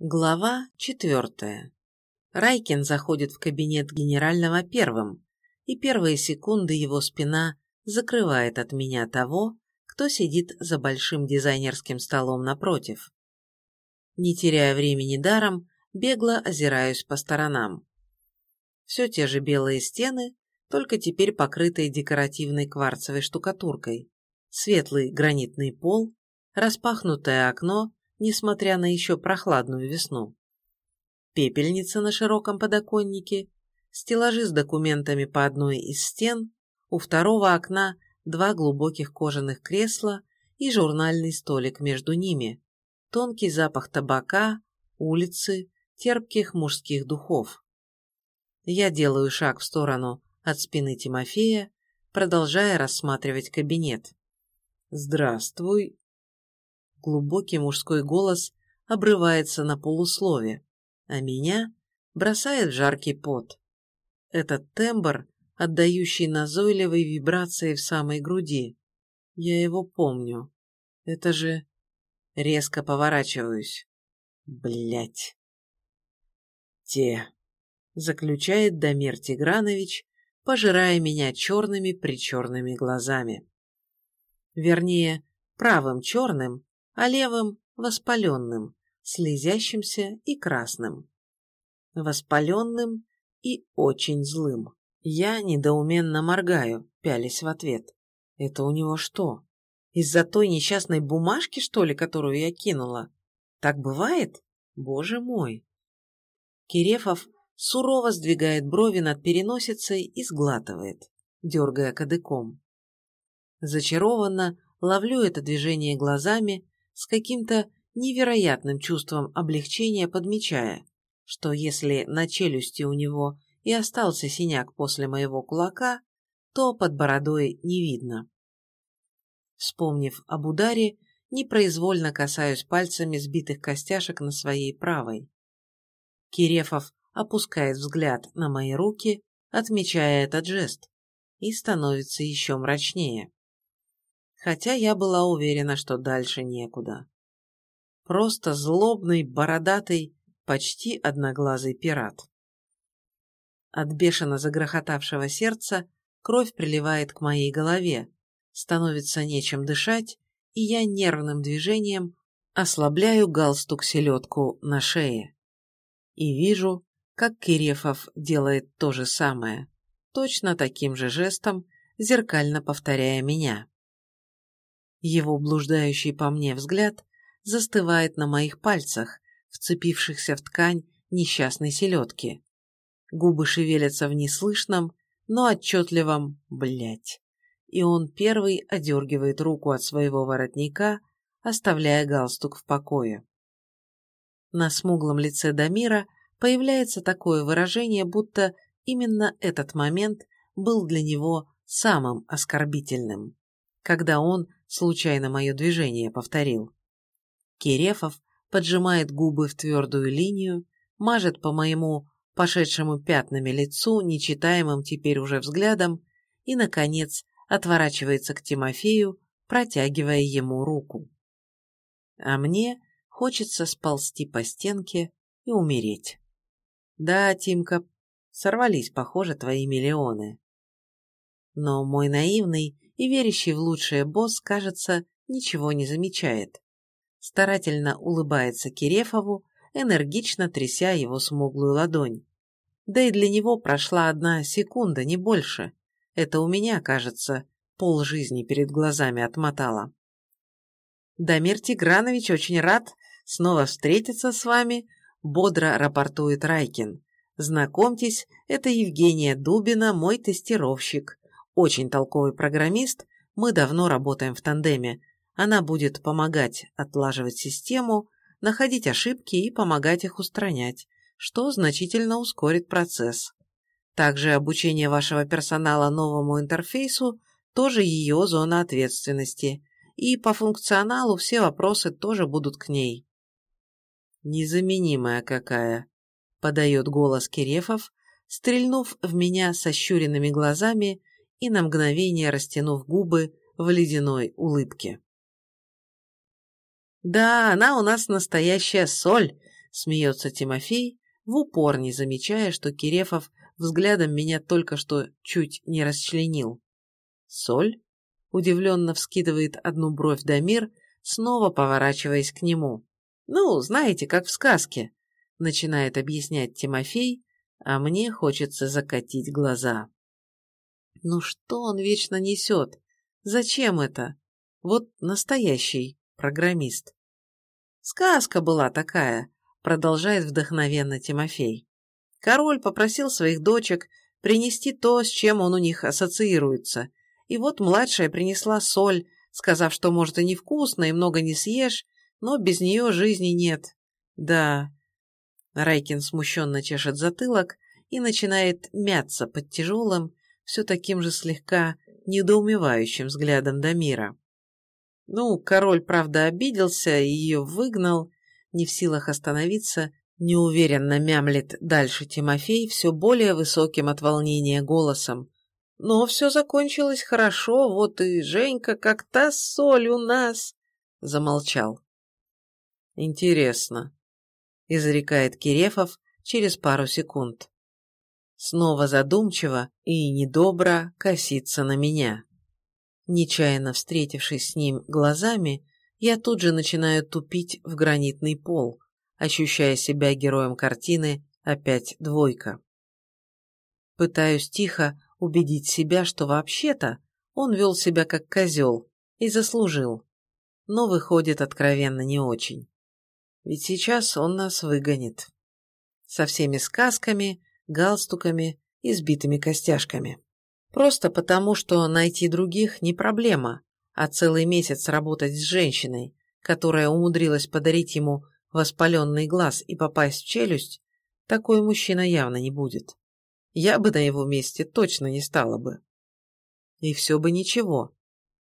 Глава четвертая. Райкин заходит в кабинет генерального первым, и первые секунды его спина закрывает от меня того, кто сидит за большим дизайнерским столом напротив. Не теряя времени даром, бегло озираюсь по сторонам. Все те же белые стены, только теперь покрытые декоративной кварцевой штукатуркой, светлый гранитный пол, распахнутое окно несмотря на еще прохладную весну. Пепельница на широком подоконнике, стеллажи с документами по одной из стен, у второго окна два глубоких кожаных кресла и журнальный столик между ними, тонкий запах табака, улицы, терпких мужских духов. Я делаю шаг в сторону от спины Тимофея, продолжая рассматривать кабинет. «Здравствуй, Глубокий мужской голос обрывается на полуслове, а меня бросает жаркий пот. Этот тембр, отдающий назойливой вибрацией в самой груди. Я его помню. Это же... Резко поворачиваюсь. Блять. Те. Заключает Дамир Тигранович, пожирая меня черными-причерными глазами. Вернее, правым черным, а левым – воспаленным, слезящимся и красным. Воспаленным и очень злым. Я недоуменно моргаю, пялись в ответ. Это у него что? Из-за той несчастной бумажки, что ли, которую я кинула? Так бывает? Боже мой! Кирефов сурово сдвигает брови над переносицей и сглатывает, дергая кадыком. Зачарованно ловлю это движение глазами с каким-то невероятным чувством облегчения подмечая, что если на челюсти у него и остался синяк после моего кулака, то под бородой не видно. Вспомнив об ударе, непроизвольно касаюсь пальцами сбитых костяшек на своей правой. Кирефов опускает взгляд на мои руки, отмечая этот жест, и становится еще мрачнее хотя я была уверена, что дальше некуда. Просто злобный, бородатый, почти одноглазый пират. От бешено загрохотавшего сердца кровь приливает к моей голове, становится нечем дышать, и я нервным движением ослабляю галстук-селедку на шее. И вижу, как Кирефов делает то же самое, точно таким же жестом, зеркально повторяя меня. Его блуждающий по мне взгляд застывает на моих пальцах, вцепившихся в ткань несчастной селедки. Губы шевелятся в неслышном, но отчетливом «блять». И он первый одергивает руку от своего воротника, оставляя галстук в покое. На смуглом лице Дамира появляется такое выражение, будто именно этот момент был для него самым оскорбительным, когда он случайно мое движение повторил. Кирефов поджимает губы в твердую линию, мажет по моему пошедшему пятнами лицу, нечитаемым теперь уже взглядом, и, наконец, отворачивается к Тимофею, протягивая ему руку. А мне хочется сползти по стенке и умереть. Да, Тимка, сорвались, похоже, твои миллионы. Но мой наивный и верящий в лучшее босс, кажется, ничего не замечает. Старательно улыбается Кирефову, энергично тряся его смуглую ладонь. Да и для него прошла одна секунда, не больше. Это у меня, кажется, пол жизни перед глазами отмотала. Дамир Тигранович очень рад снова встретиться с вами, бодро рапортует Райкин. Знакомьтесь, это Евгения Дубина, мой тестировщик очень толковый программист, мы давно работаем в тандеме. Она будет помогать отлаживать систему, находить ошибки и помогать их устранять, что значительно ускорит процесс. Также обучение вашего персонала новому интерфейсу тоже ее зона ответственности, и по функционалу все вопросы тоже будут к ней. «Незаменимая какая», — подает голос Кирефов, стрельнув в меня сощуренными глазами и на мгновение растянув губы в ледяной улыбке. «Да, она у нас настоящая соль», смеется Тимофей, в упор не замечая, что Кирефов взглядом меня только что чуть не расчленил. «Соль?» — удивленно вскидывает одну бровь Дамир, снова поворачиваясь к нему. «Ну, знаете, как в сказке», — начинает объяснять Тимофей, а мне хочется закатить глаза. Ну что он вечно несет? Зачем это? Вот настоящий программист. Сказка была такая, продолжает вдохновенно Тимофей. Король попросил своих дочек принести то, с чем он у них ассоциируется. И вот младшая принесла соль, сказав, что, может, и невкусно, и много не съешь, но без нее жизни нет. Да. Райкин смущенно чешет затылок и начинает мяться под тяжелым, все таким же слегка недоумевающим взглядом Дамира. Ну, король, правда, обиделся и ее выгнал, не в силах остановиться, неуверенно мямлет дальше Тимофей все более высоким от волнения голосом. Но все закончилось хорошо, вот и Женька как та соль у нас, замолчал. Интересно, изрекает Кирефов через пару секунд снова задумчиво и недобро косится на меня. Нечаянно встретившись с ним глазами, я тут же начинаю тупить в гранитный пол, ощущая себя героем картины «Опять двойка». Пытаюсь тихо убедить себя, что вообще-то он вел себя как козел и заслужил, но выходит откровенно не очень. Ведь сейчас он нас выгонит. Со всеми сказками галстуками и сбитыми костяшками. Просто потому, что найти других не проблема, а целый месяц работать с женщиной, которая умудрилась подарить ему воспаленный глаз и попасть в челюсть, такой мужчина явно не будет. Я бы на его месте точно не стала бы. И все бы ничего.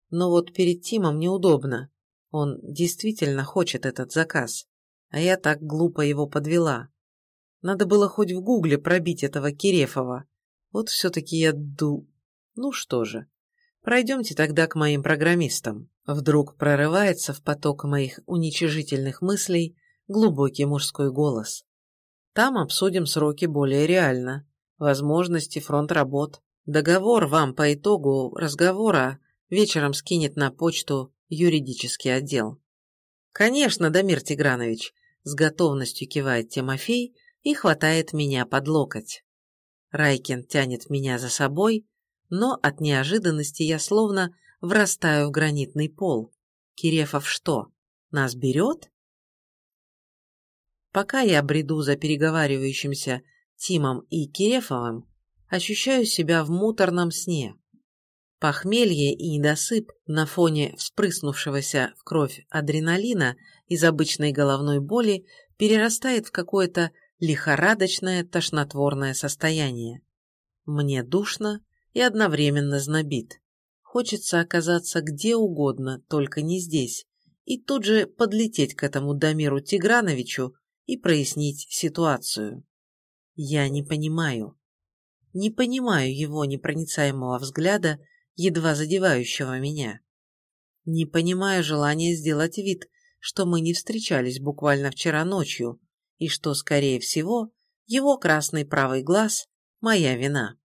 Но вот перед Тимом неудобно. Он действительно хочет этот заказ, а я так глупо его подвела. Надо было хоть в гугле пробить этого Кирефова. Вот все-таки я ду... Ну что же, пройдемте тогда к моим программистам. Вдруг прорывается в поток моих уничижительных мыслей глубокий мужской голос. Там обсудим сроки более реально, возможности, фронт работ. Договор вам по итогу разговора вечером скинет на почту юридический отдел. Конечно, Дамир Тигранович, с готовностью кивает Тимофей, и хватает меня под локоть. Райкин тянет меня за собой, но от неожиданности я словно врастаю в гранитный пол. Кирефов что, нас берет? Пока я бреду за переговаривающимся Тимом и Кирефовым, ощущаю себя в муторном сне. Похмелье и недосып на фоне вспрыснувшегося в кровь адреналина из обычной головной боли перерастает в какое-то лихорадочное тошнотворное состояние. Мне душно и одновременно знобит. Хочется оказаться где угодно, только не здесь, и тут же подлететь к этому Дамиру Тиграновичу и прояснить ситуацию. Я не понимаю. Не понимаю его непроницаемого взгляда, едва задевающего меня. Не понимаю желания сделать вид, что мы не встречались буквально вчера ночью, и что, скорее всего, его красный правый глаз – моя вина.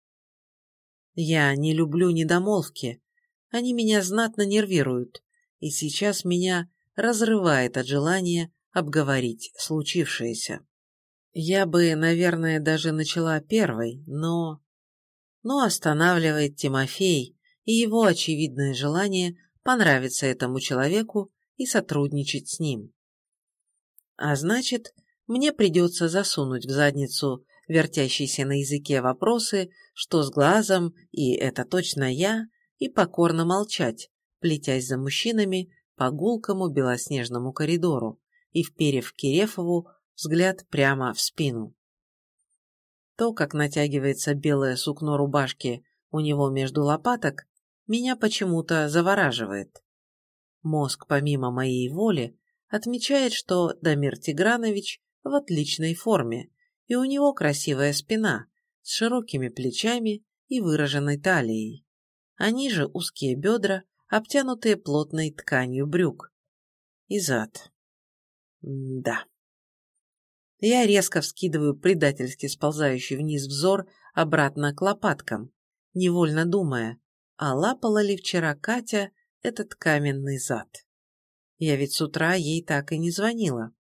Я не люблю недомолвки, они меня знатно нервируют, и сейчас меня разрывает от желания обговорить случившееся. Я бы, наверное, даже начала первой, но... Но останавливает Тимофей и его очевидное желание понравиться этому человеку и сотрудничать с ним. А значит, мне придется засунуть в задницу вертящиеся на языке вопросы, что с глазом, и это точно я, и покорно молчать, плетясь за мужчинами по гулкому белоснежному коридору и вперев Кирефову взгляд прямо в спину. То, как натягивается белое сукно рубашки у него между лопаток, меня почему-то завораживает. Мозг, помимо моей воли, отмечает, что Дамир Тигранович в отличной форме, и у него красивая спина с широкими плечами и выраженной талией. Они же узкие бедра, обтянутые плотной тканью брюк. И зад. М да. Я резко вскидываю предательски сползающий вниз взор обратно к лопаткам, невольно думая, а лапала ли вчера Катя этот каменный зад? Я ведь с утра ей так и не звонила.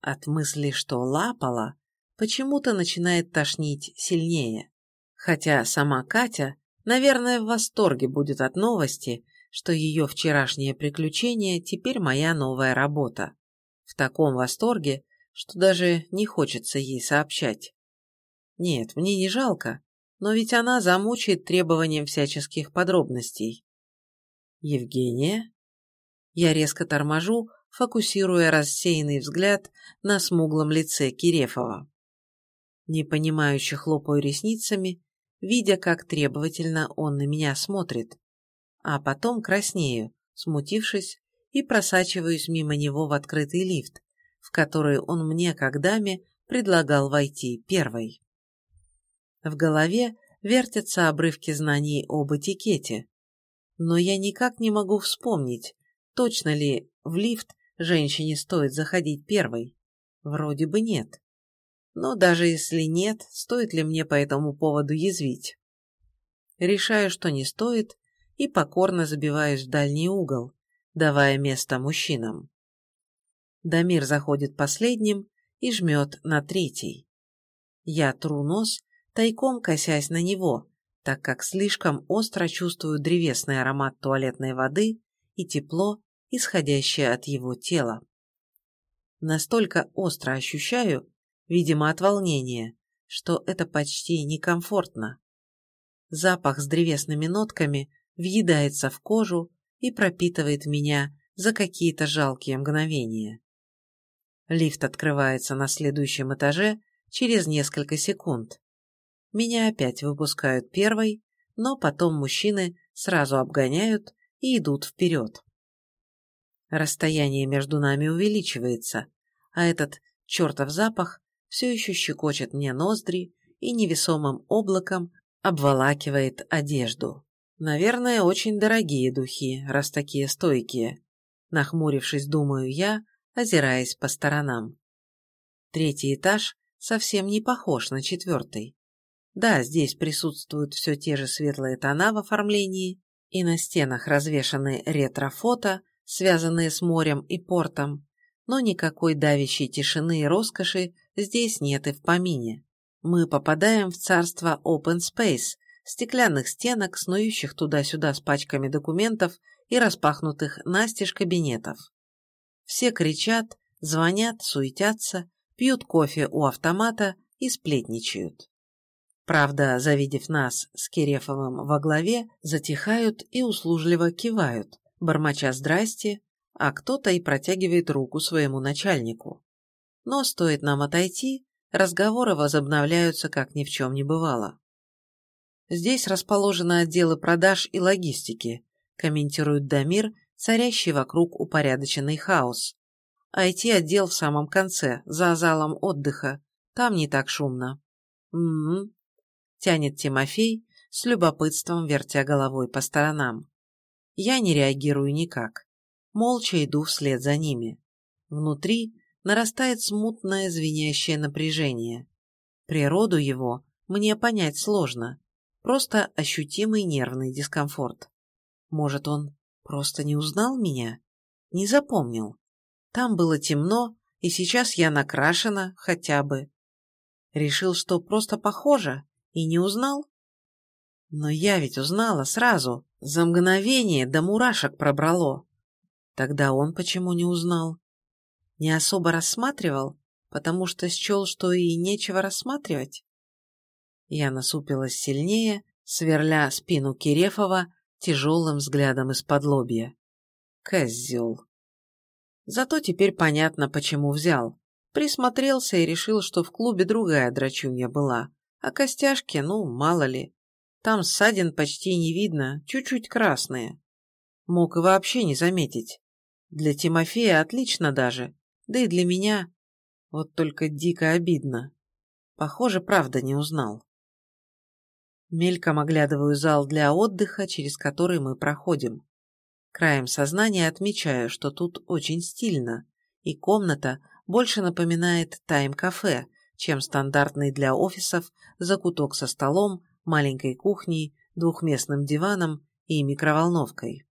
От мысли, что лапала, почему-то начинает тошнить сильнее. Хотя сама Катя, наверное, в восторге будет от новости, что ее вчерашнее приключение теперь моя новая работа. В таком восторге, что даже не хочется ей сообщать. Нет, мне не жалко, но ведь она замучает требованием всяческих подробностей. Евгения? Я резко торможу, фокусируя рассеянный взгляд на смуглом лице Кирефова. Непонимающе хлопаю ресницами, видя, как требовательно он на меня смотрит, а потом краснею, смутившись, и просачиваюсь мимо него в открытый лифт, в который он мне, как даме, предлагал войти первой. В голове вертятся обрывки знаний об этикете, но я никак не могу вспомнить, точно ли в лифт женщине стоит заходить первой. Вроде бы нет. Но даже если нет, стоит ли мне по этому поводу язвить? Решаю, что не стоит, и покорно забиваюсь в дальний угол, давая место мужчинам. Дамир заходит последним и жмет на третий. Я тру нос, тайком косясь на него, так как слишком остро чувствую древесный аромат туалетной воды и тепло, исходящее от его тела. Настолько остро ощущаю, видимо от волнения, что это почти некомфортно. Запах с древесными нотками въедается в кожу и пропитывает меня за какие-то жалкие мгновения. Лифт открывается на следующем этаже через несколько секунд. Меня опять выпускают первой, но потом мужчины сразу обгоняют и идут вперед. Расстояние между нами увеличивается, а этот чертов запах все еще щекочет мне ноздри и невесомым облаком обволакивает одежду. Наверное, очень дорогие духи, раз такие стойкие. Нахмурившись, думаю я, озираясь по сторонам. Третий этаж совсем не похож на четвертый. Да, здесь присутствуют все те же светлые тона в оформлении, и на стенах развешаны ретро-фото, связанные с морем и портом, но никакой давящей тишины и роскоши здесь нет и в помине. Мы попадаем в царство open space, стеклянных стенок, снующих туда-сюда с пачками документов и распахнутых настежь кабинетов. Все кричат, звонят, суетятся, пьют кофе у автомата и сплетничают. Правда, завидев нас с Кирефовым во главе, затихают и услужливо кивают, бормоча «здрасте», а кто-то и протягивает руку своему начальнику. Но стоит нам отойти, разговоры возобновляются, как ни в чем не бывало. Здесь расположены отделы продаж и логистики, комментирует Дамир, царящий вокруг упорядоченный хаос. IT-отдел в самом конце, за залом отдыха. Там не так шумно. «М-м-м», тянет Тимофей, с любопытством вертя головой по сторонам. Я не реагирую никак. Молча иду вслед за ними. Внутри нарастает смутное звенящее напряжение. Природу его мне понять сложно, просто ощутимый нервный дискомфорт. Может, он просто не узнал меня? Не запомнил. Там было темно, и сейчас я накрашена хотя бы. Решил, что просто похоже, и не узнал? Но я ведь узнала сразу, за мгновение до мурашек пробрало. Тогда он почему не узнал? Не особо рассматривал, потому что счел, что и нечего рассматривать? Я насупилась сильнее, сверля спину Кирефова тяжелым взглядом из-под лобья. Козел. Зато теперь понятно, почему взял. Присмотрелся и решил, что в клубе другая драчунья была, а костяшки, ну, мало ли. Там ссадин почти не видно, чуть-чуть красные. Мог и вообще не заметить. Для Тимофея отлично даже, да и для меня. Вот только дико обидно. Похоже, правда не узнал. Мельком оглядываю зал для отдыха, через который мы проходим. Краем сознания отмечаю, что тут очень стильно, и комната больше напоминает тайм-кафе, чем стандартный для офисов закуток со столом, маленькой кухней, двухместным диваном и микроволновкой.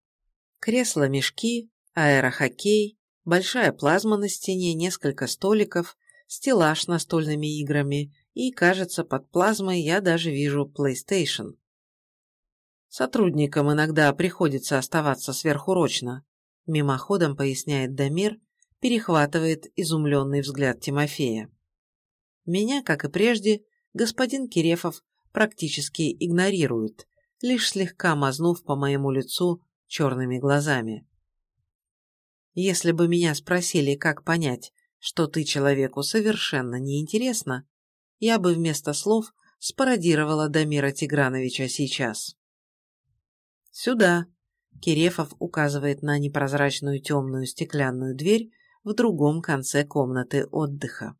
Кресла-мешки, аэрохоккей, большая плазма на стене, несколько столиков, стеллаж с настольными играми и, кажется, под плазмой я даже вижу PlayStation. Сотрудникам иногда приходится оставаться сверхурочно, мимоходом поясняет Дамир, перехватывает изумленный взгляд Тимофея. Меня, как и прежде, господин Кирефов практически игнорирует, лишь слегка мазнув по моему лицу черными глазами. Если бы меня спросили, как понять, что ты человеку совершенно неинтересна, я бы вместо слов спародировала Дамира Тиграновича сейчас. «Сюда», — Кирефов указывает на непрозрачную темную стеклянную дверь в другом конце комнаты отдыха.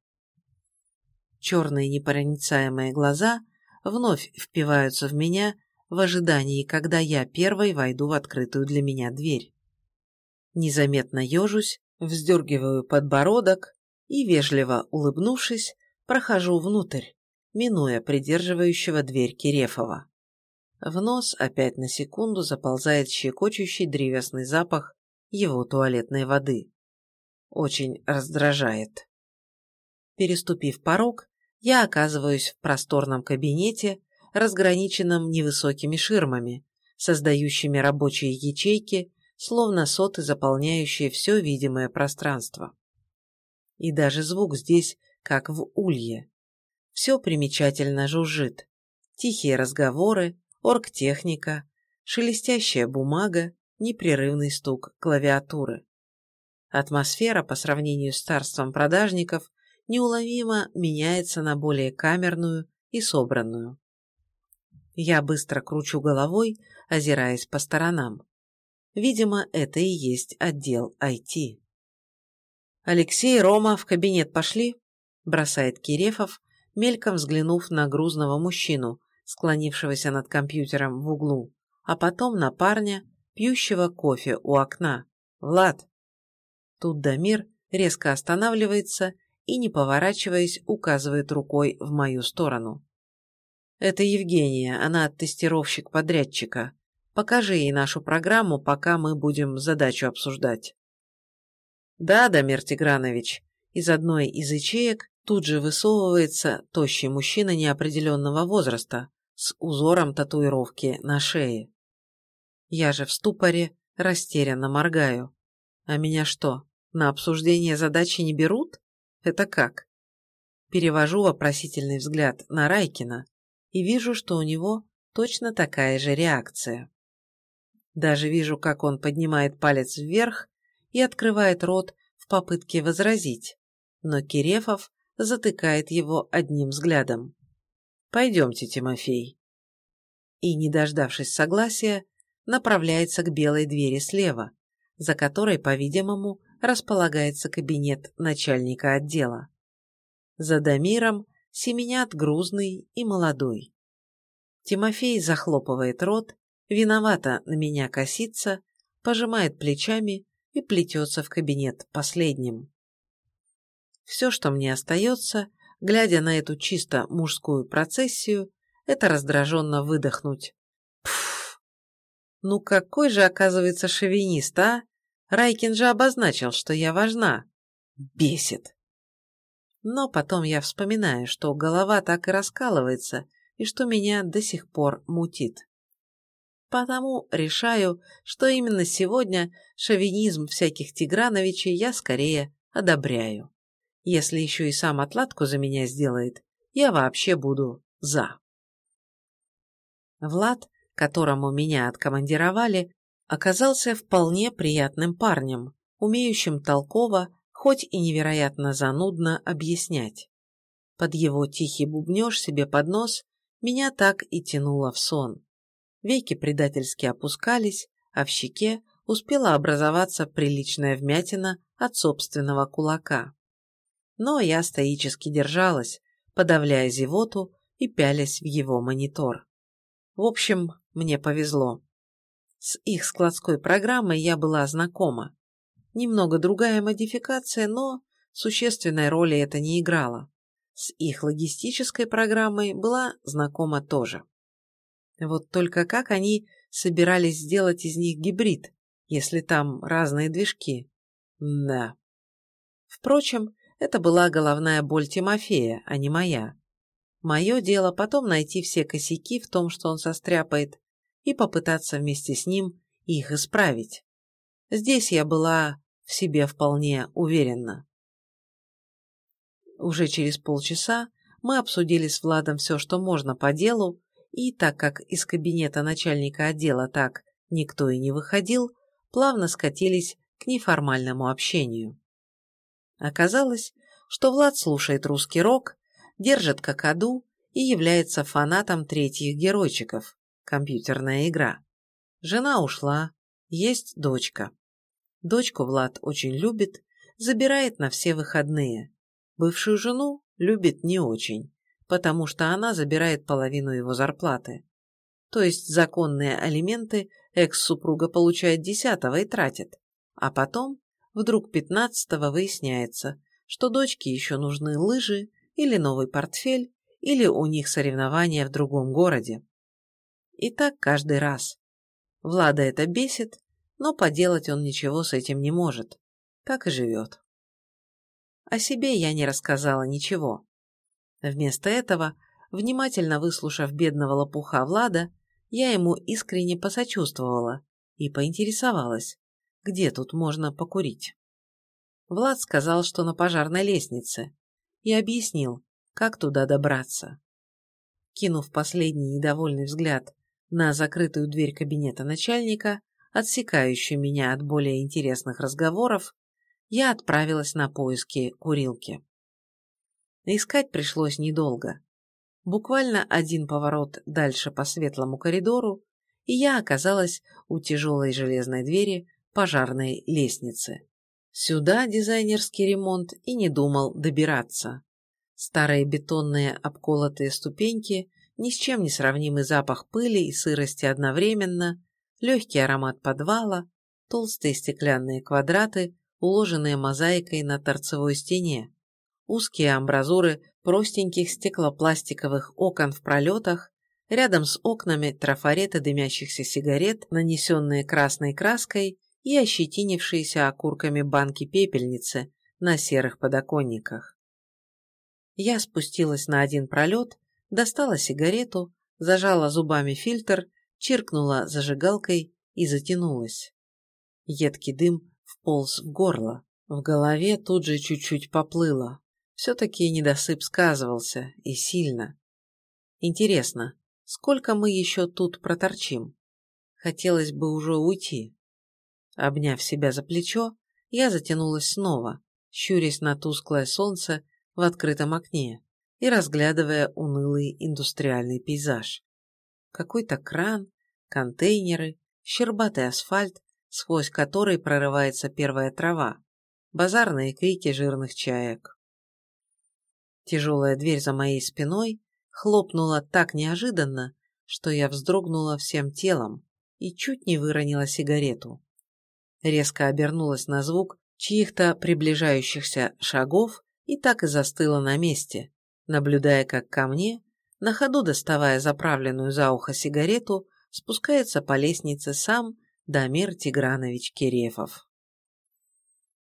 Черные непроницаемые глаза вновь впиваются в меня в ожидании, когда я первой войду в открытую для меня дверь. Незаметно ежусь, вздергиваю подбородок и, вежливо улыбнувшись, прохожу внутрь, минуя придерживающего дверь Кирефова. В нос опять на секунду заползает щекочущий древесный запах его туалетной воды. Очень раздражает. Переступив порог, я оказываюсь в просторном кабинете, разграниченном невысокими ширмами, создающими рабочие ячейки, словно соты, заполняющие все видимое пространство. И даже звук здесь, как в улье. Все примечательно жужжит. Тихие разговоры, оргтехника, шелестящая бумага, непрерывный стук клавиатуры. Атмосфера по сравнению с царством продажников неуловимо меняется на более камерную и собранную. Я быстро кручу головой, озираясь по сторонам. Видимо, это и есть отдел IT. «Алексей и Рома в кабинет пошли?» – бросает Кирефов, мельком взглянув на грузного мужчину, склонившегося над компьютером в углу, а потом на парня, пьющего кофе у окна. «Влад!» Тут Дамир резко останавливается и, не поворачиваясь, указывает рукой в мою сторону. «Это Евгения, она тестировщик подрядчика. Покажи ей нашу программу, пока мы будем задачу обсуждать». «Да, Дамир Тигранович». Из одной из ячеек тут же высовывается тощий мужчина неопределенного возраста с узором татуировки на шее. Я же в ступоре растерянно моргаю. А меня что, на обсуждение задачи не берут? Это как? Перевожу вопросительный взгляд на Райкина и вижу, что у него точно такая же реакция. Даже вижу, как он поднимает палец вверх и открывает рот в попытке возразить, но Кирефов затыкает его одним взглядом. «Пойдемте, Тимофей». И, не дождавшись согласия, направляется к белой двери слева, за которой, по-видимому, располагается кабинет начальника отдела. За Дамиром семенят грузный и молодой. Тимофей захлопывает рот, виновато на меня косится, пожимает плечами и плетется в кабинет последним. Все, что мне остается, глядя на эту чисто мужскую процессию, это раздраженно выдохнуть. Пф! Ну какой же, оказывается, шовинист, а? Райкин же обозначил, что я важна. Бесит. Но потом я вспоминаю, что голова так и раскалывается, и что меня до сих пор мутит. Потому решаю, что именно сегодня шовинизм всяких Тиграновичей я скорее одобряю. Если еще и сам отладку за меня сделает, я вообще буду за. Влад, которому меня откомандировали, оказался вполне приятным парнем, умеющим толково, хоть и невероятно занудно объяснять. Под его тихий бубнеж себе под нос меня так и тянуло в сон. Веки предательски опускались, а в щеке успела образоваться приличная вмятина от собственного кулака. Но я стоически держалась, подавляя зевоту и пялясь в его монитор. В общем, мне повезло. С их складской программой я была знакома. Немного другая модификация, но существенной роли это не играло. С их логистической программой была знакома тоже. Вот только как они собирались сделать из них гибрид, если там разные движки? Да. Впрочем, это была головная боль Тимофея, а не моя. Мое дело потом найти все косяки в том, что он состряпает, и попытаться вместе с ним их исправить. Здесь я была в себе вполне уверена. Уже через полчаса мы обсудили с Владом все, что можно по делу, и так как из кабинета начальника отдела так никто и не выходил, плавно скатились к неформальному общению. Оказалось, что Влад слушает русский рок, держит какаду и является фанатом третьих геройчиков, компьютерная игра. Жена ушла, есть дочка. Дочку Влад очень любит, забирает на все выходные. Бывшую жену любит не очень, потому что она забирает половину его зарплаты. То есть законные алименты экс-супруга получает десятого и тратит, а потом, вдруг пятнадцатого выясняется, что дочке еще нужны лыжи или новый портфель, или у них соревнования в другом городе. И так каждый раз. Влада это бесит, но поделать он ничего с этим не может. Так и живет. О себе я не рассказала ничего. Вместо этого, внимательно выслушав бедного лопуха Влада, я ему искренне посочувствовала и поинтересовалась, где тут можно покурить. Влад сказал, что на пожарной лестнице, и объяснил, как туда добраться. Кинув последний недовольный взгляд на закрытую дверь кабинета начальника, отсекающую меня от более интересных разговоров, я отправилась на поиски курилки. Искать пришлось недолго. Буквально один поворот дальше по светлому коридору, и я оказалась у тяжелой железной двери пожарной лестницы. Сюда дизайнерский ремонт и не думал добираться. Старые бетонные обколотые ступеньки, ни с чем не сравнимый запах пыли и сырости одновременно, легкий аромат подвала, толстые стеклянные квадраты, уложенные мозаикой на торцевой стене, узкие амбразуры простеньких стеклопластиковых окон в пролетах, рядом с окнами трафареты дымящихся сигарет, нанесенные красной краской и ощетинившиеся окурками банки пепельницы на серых подоконниках. Я спустилась на один пролет, достала сигарету, зажала зубами фильтр, чиркнула зажигалкой и затянулась. Едкий дым вполз в горло, в голове тут же чуть-чуть поплыло. Все-таки недосып сказывался, и сильно. Интересно, сколько мы еще тут проторчим? Хотелось бы уже уйти. Обняв себя за плечо, я затянулась снова, щурясь на тусклое солнце в открытом окне и разглядывая унылый индустриальный пейзаж. Какой-то кран, контейнеры, щербатый асфальт, сквозь который прорывается первая трава, базарные крики жирных чаек. Тяжелая дверь за моей спиной хлопнула так неожиданно, что я вздрогнула всем телом и чуть не выронила сигарету. Резко обернулась на звук чьих-то приближающихся шагов и так и застыла на месте, наблюдая, как ко мне, на ходу доставая заправленную за ухо сигарету, спускается по лестнице сам Дамир Тигранович Кирефов.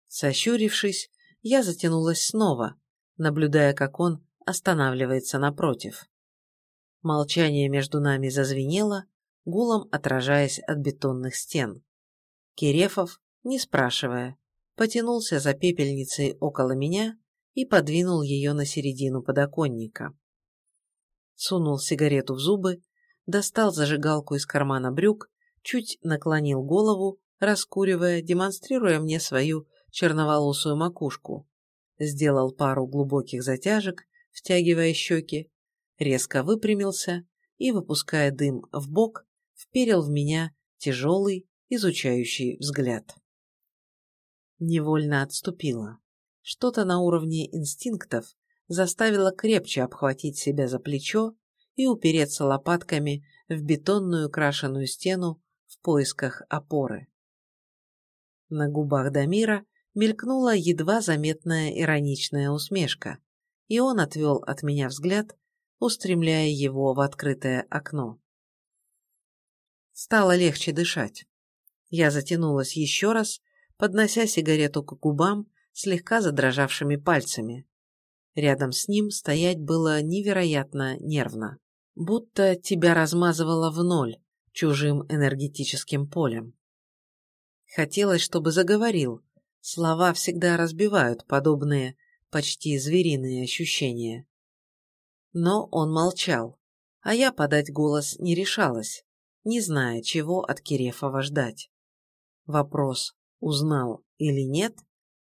Сощурившись, я затянулась снова, наблюдая, как он останавливается напротив. Молчание между нами зазвенело, гулом отражаясь от бетонных стен. Кирефов, не спрашивая, потянулся за пепельницей около меня и подвинул ее на середину подоконника. Сунул сигарету в зубы, достал зажигалку из кармана брюк, чуть наклонил голову, раскуривая, демонстрируя мне свою черноволосую макушку, сделал пару глубоких затяжек, втягивая щеки, резко выпрямился и, выпуская дым в бок, вперил в меня тяжелый, изучающий взгляд. Невольно отступила. Что-то на уровне инстинктов заставило крепче обхватить себя за плечо и упереться лопатками в бетонную крашеную стену в поисках опоры. На губах Дамира мелькнула едва заметная ироничная усмешка, и он отвел от меня взгляд, устремляя его в открытое окно. Стало легче дышать. Я затянулась еще раз, поднося сигарету к губам слегка задрожавшими пальцами. Рядом с ним стоять было невероятно нервно, будто тебя размазывало в ноль чужим энергетическим полем. Хотелось, чтобы заговорил. Слова всегда разбивают подобные, почти звериные ощущения. Но он молчал, а я подать голос не решалась, не зная, чего от Кирефова ждать. Вопрос «узнал или нет?»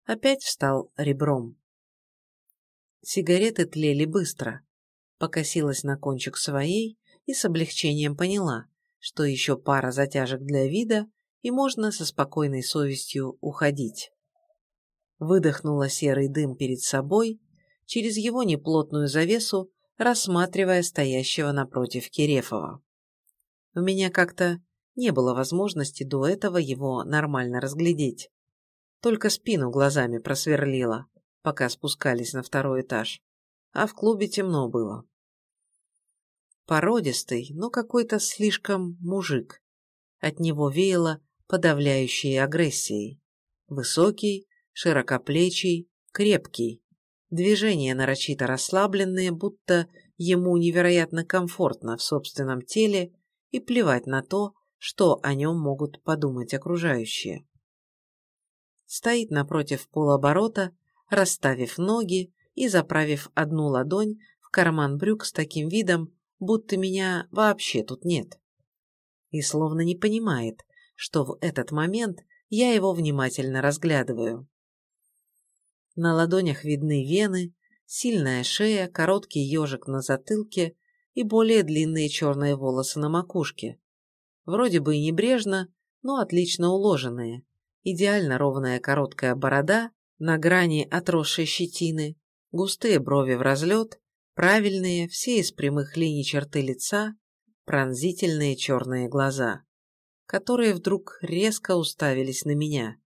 Опять встал ребром. Сигареты тлели быстро. Покосилась на кончик своей и с облегчением поняла, что еще пара затяжек для вида, и можно со спокойной совестью уходить. Выдохнула серый дым перед собой, через его неплотную завесу, рассматривая стоящего напротив Кирефова. У меня как-то не было возможности до этого его нормально разглядеть. Только спину глазами просверлила, пока спускались на второй этаж. А в клубе темно было. Породистый, но какой-то слишком мужик. От него веяло подавляющей агрессией. Высокий, широкоплечий, крепкий. Движения нарочито расслабленные, будто ему невероятно комфортно в собственном теле и плевать на то, что о нем могут подумать окружающие стоит напротив полоборота, расставив ноги и заправив одну ладонь в карман брюк с таким видом, будто меня вообще тут нет. И словно не понимает, что в этот момент я его внимательно разглядываю. На ладонях видны вены, сильная шея, короткий ежик на затылке и более длинные черные волосы на макушке. Вроде бы и небрежно, но отлично уложенные, идеально ровная короткая борода на грани отросшей щетины, густые брови в разлет, правильные, все из прямых линий черты лица, пронзительные черные глаза, которые вдруг резко уставились на меня.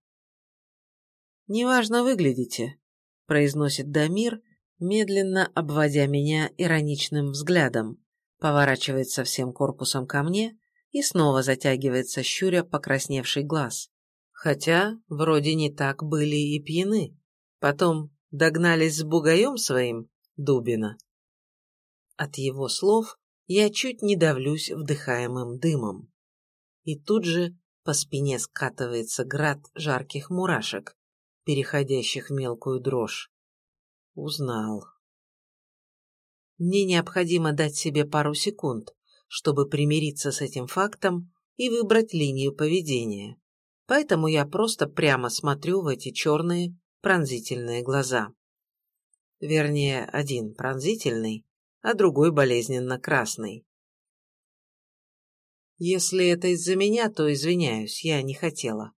«Неважно выглядите», — произносит Дамир, медленно обводя меня ироничным взглядом, поворачивается всем корпусом ко мне и снова затягивается щуря покрасневший глаз. Хотя, вроде не так были и пьяны. Потом догнались с бугаем своим, Дубина. От его слов я чуть не давлюсь вдыхаемым дымом. И тут же по спине скатывается град жарких мурашек, переходящих в мелкую дрожь. Узнал. Мне необходимо дать себе пару секунд, чтобы примириться с этим фактом и выбрать линию поведения поэтому я просто прямо смотрю в эти черные пронзительные глаза. Вернее, один пронзительный, а другой болезненно красный. Если это из-за меня, то извиняюсь, я не хотела.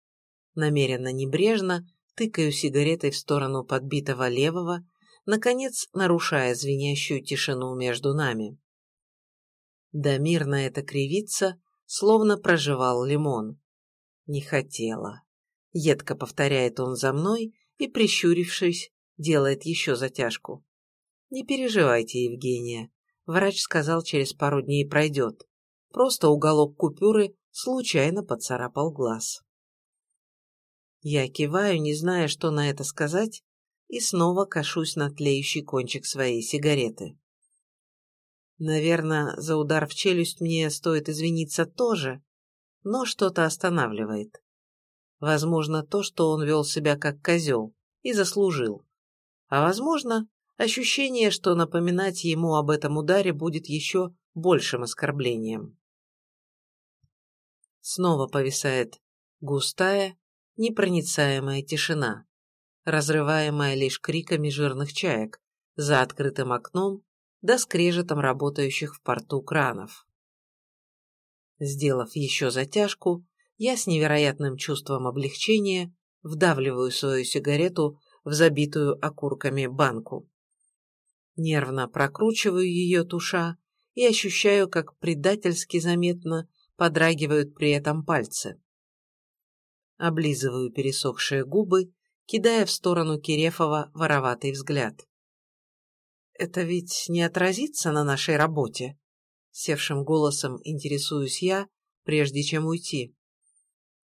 Намеренно небрежно тыкаю сигаретой в сторону подбитого левого, наконец нарушая звенящую тишину между нами. Дамир на это кривится, словно проживал лимон. Не хотела. Едко повторяет он за мной и, прищурившись, делает еще затяжку. Не переживайте, Евгения. Врач сказал, через пару дней пройдет. Просто уголок купюры случайно поцарапал глаз. Я киваю, не зная, что на это сказать, и снова кашусь на тлеющий кончик своей сигареты. Наверное, за удар в челюсть мне стоит извиниться тоже, но что-то останавливает. Возможно, то, что он вел себя как козел и заслужил. А возможно, ощущение, что напоминать ему об этом ударе будет еще большим оскорблением. Снова повисает густая, непроницаемая тишина, разрываемая лишь криками жирных чаек за открытым окном да скрежетом работающих в порту кранов. Сделав еще затяжку, я с невероятным чувством облегчения вдавливаю свою сигарету в забитую окурками банку. Нервно прокручиваю ее туша и ощущаю, как предательски заметно подрагивают при этом пальцы. Облизываю пересохшие губы кидая в сторону Кирефова вороватый взгляд. «Это ведь не отразится на нашей работе?» Севшим голосом интересуюсь я, прежде чем уйти.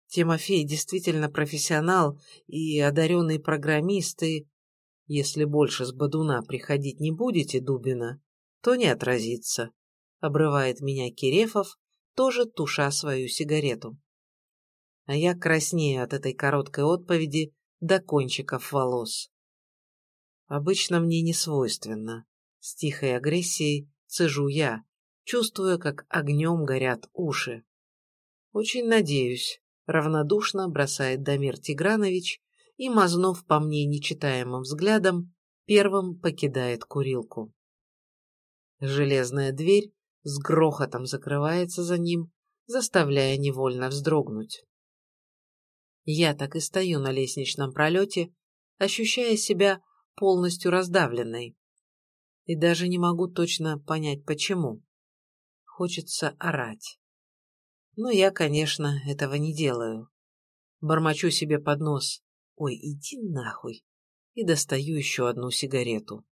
Тимофей действительно профессионал и одаренный программист, и если больше с Бадуна приходить не будете, Дубина, то не отразится. Обрывает меня Кирефов, тоже туша свою сигарету. А я краснею от этой короткой отповеди до кончиков волос. Обычно мне не свойственно. С тихой агрессией цежу я, чувствуя, как огнем горят уши. Очень надеюсь, равнодушно бросает Дамир Тигранович и, мазнув по мне нечитаемым взглядом, первым покидает курилку. Железная дверь с грохотом закрывается за ним, заставляя невольно вздрогнуть. Я так и стою на лестничном пролете, ощущая себя полностью раздавленной. И даже не могу точно понять, почему. Хочется орать. Но я, конечно, этого не делаю. Бормочу себе под нос. Ой, иди нахуй. И достаю еще одну сигарету.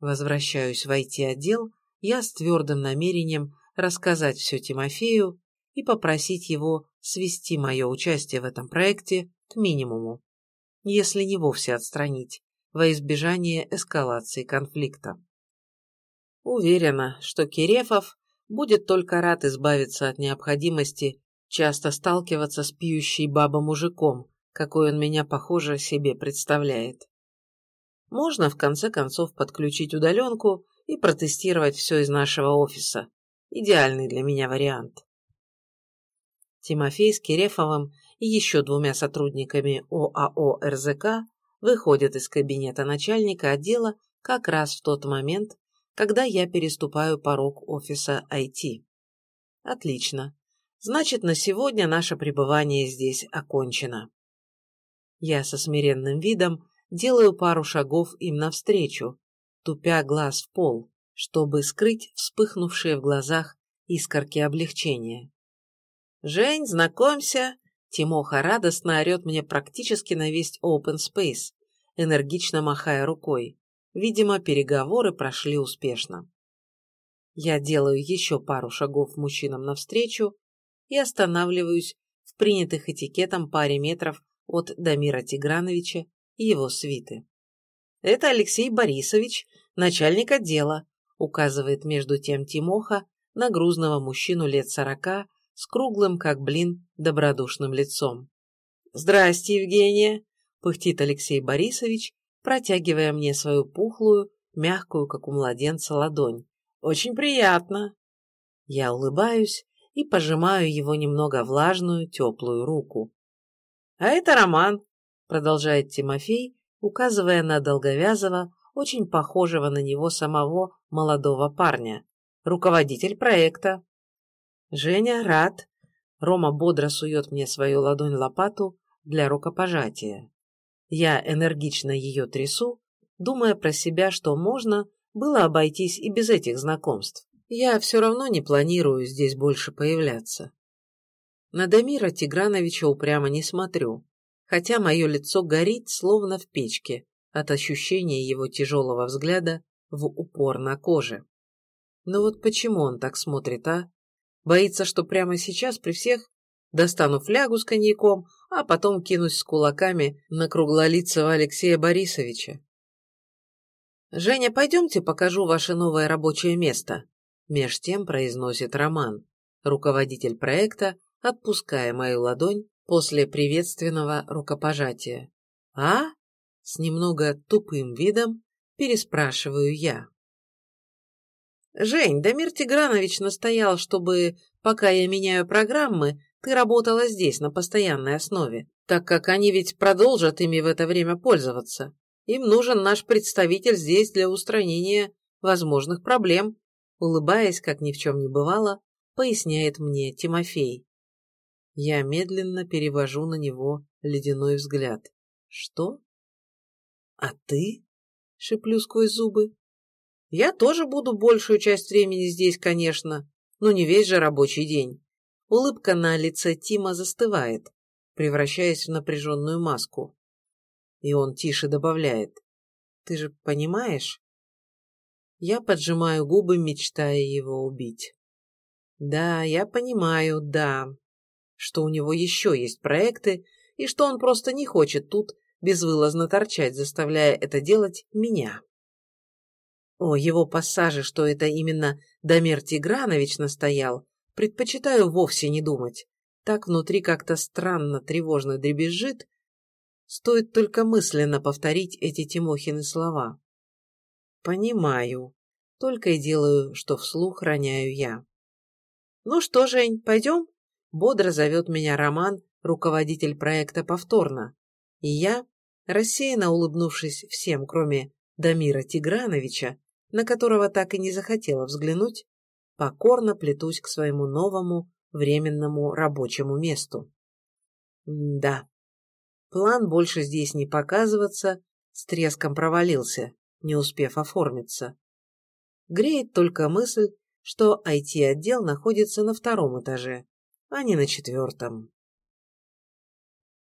Возвращаюсь в IT-отдел, я с твердым намерением рассказать все Тимофею и попросить его свести мое участие в этом проекте к минимуму, если не вовсе отстранить, во избежание эскалации конфликта. Уверена, что Кирефов будет только рад избавиться от необходимости часто сталкиваться с пьющей баба-мужиком, какой он меня, похоже, себе представляет. Можно, в конце концов, подключить удаленку и протестировать все из нашего офиса. Идеальный для меня вариант. Тимофей с Кирефовым и еще двумя сотрудниками ОАО РЗК выходят из кабинета начальника отдела как раз в тот момент, когда я переступаю порог офиса IT. Отлично. Значит, на сегодня наше пребывание здесь окончено. Я со смиренным видом делаю пару шагов им навстречу, тупя глаз в пол, чтобы скрыть вспыхнувшие в глазах искорки облегчения. «Жень, знакомься!» Тимоха радостно орет мне практически на весь open space, энергично махая рукой. Видимо, переговоры прошли успешно. Я делаю еще пару шагов мужчинам навстречу и останавливаюсь в принятых этикетом паре метров от Дамира Тиграновича и его свиты. «Это Алексей Борисович, начальник отдела», указывает между тем Тимоха на грузного мужчину лет сорока с круглым, как блин, добродушным лицом. «Здрасте, Евгения!» – пыхтит Алексей Борисович, протягивая мне свою пухлую, мягкую, как у младенца, ладонь. «Очень приятно!» Я улыбаюсь и пожимаю его немного влажную, теплую руку. «А это Роман», — продолжает Тимофей, указывая на долговязого, очень похожего на него самого молодого парня, руководитель проекта. «Женя, рад!» Рома бодро сует мне свою ладонь-лопату для рукопожатия. Я энергично ее трясу, думая про себя, что можно было обойтись и без этих знакомств. Я все равно не планирую здесь больше появляться. На Дамира Тиграновича упрямо не смотрю, хотя мое лицо горит, словно в печке, от ощущения его тяжелого взгляда в упор на коже. Но вот почему он так смотрит, а? Боится, что прямо сейчас при всех достану флягу с коньяком, а потом кинусь с кулаками на круглолицего Алексея Борисовича. «Женя, пойдемте покажу ваше новое рабочее место», меж тем произносит Роман, руководитель проекта, отпуская мою ладонь после приветственного рукопожатия. «А?» — с немного тупым видом переспрашиваю я. «Жень, Дамир Тигранович настоял, чтобы, пока я меняю программы, ты работала здесь на постоянной основе, так как они ведь продолжат ими в это время пользоваться. Им нужен наш представитель здесь для устранения возможных проблем», улыбаясь, как ни в чем не бывало, поясняет мне Тимофей. Я медленно перевожу на него ледяной взгляд. «Что? А ты?» — шиплю сквозь зубы. «Я тоже буду большую часть времени здесь, конечно, но не весь же рабочий день». Улыбка на лице Тима застывает. превращаясь в напряженную маску. И он тише добавляет. «Ты же понимаешь?» Я поджимаю губы, мечтая его убить. Да, я понимаю, да, что у него еще есть проекты, и что он просто не хочет тут безвылазно торчать, заставляя это делать меня. О его пассаже, что это именно Дамир Тигранович настоял, предпочитаю вовсе не думать. Так внутри как-то странно, тревожно дребезжит. Стоит только мысленно повторить эти Тимохины слова. Понимаю. Только и делаю, что вслух роняю я. Ну что, Жень, пойдем? Бодро зовет меня Роман, руководитель проекта повторно. И я, рассеянно улыбнувшись всем, кроме Дамира Тиграновича, на которого так и не захотела взглянуть, покорно плетусь к своему новому временному рабочему месту. М да. План больше здесь не показываться с треском провалился, не успев оформиться. Греет только мысль, что IT-отдел находится на втором этаже, а не на четвертом.